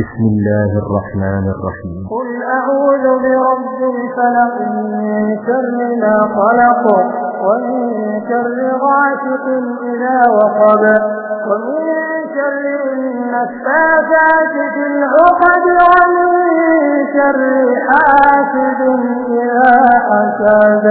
بسم الله الرحمن الرحيم. قل أعوذ برب الفلق من شر ما خلق ومن شر غاسق إذا وقب ومن شر النفاثات في العقد ومن شر حاسد إذا حسد.